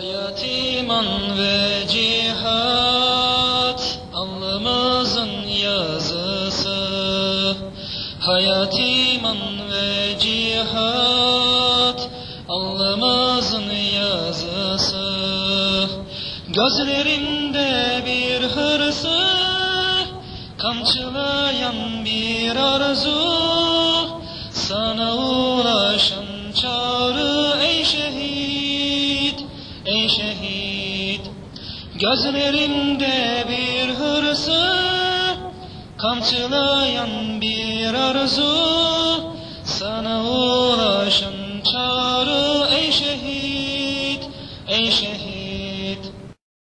Hayat, iman ve cihat. Alnımızın yazısı. Hayat, iman ve cihat. Alnımızın yazısı. Gözlerimde bir hırsı. Kamçılayan bir arzu şehit Gözlerimde bir hırsı Kamçılayan bir arzu. Sana ulaşan çağrı ey şehit Ey şehit.